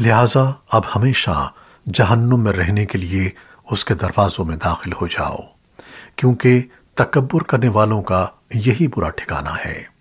لہٰذا اب ہمیشہ جہنم میں رہنے کے لیے اس کے دروازوں میں داخل ہو جاؤ، کیونکہ تکبر کرنے والوں کا یہی برا ٹھکانہ ہے۔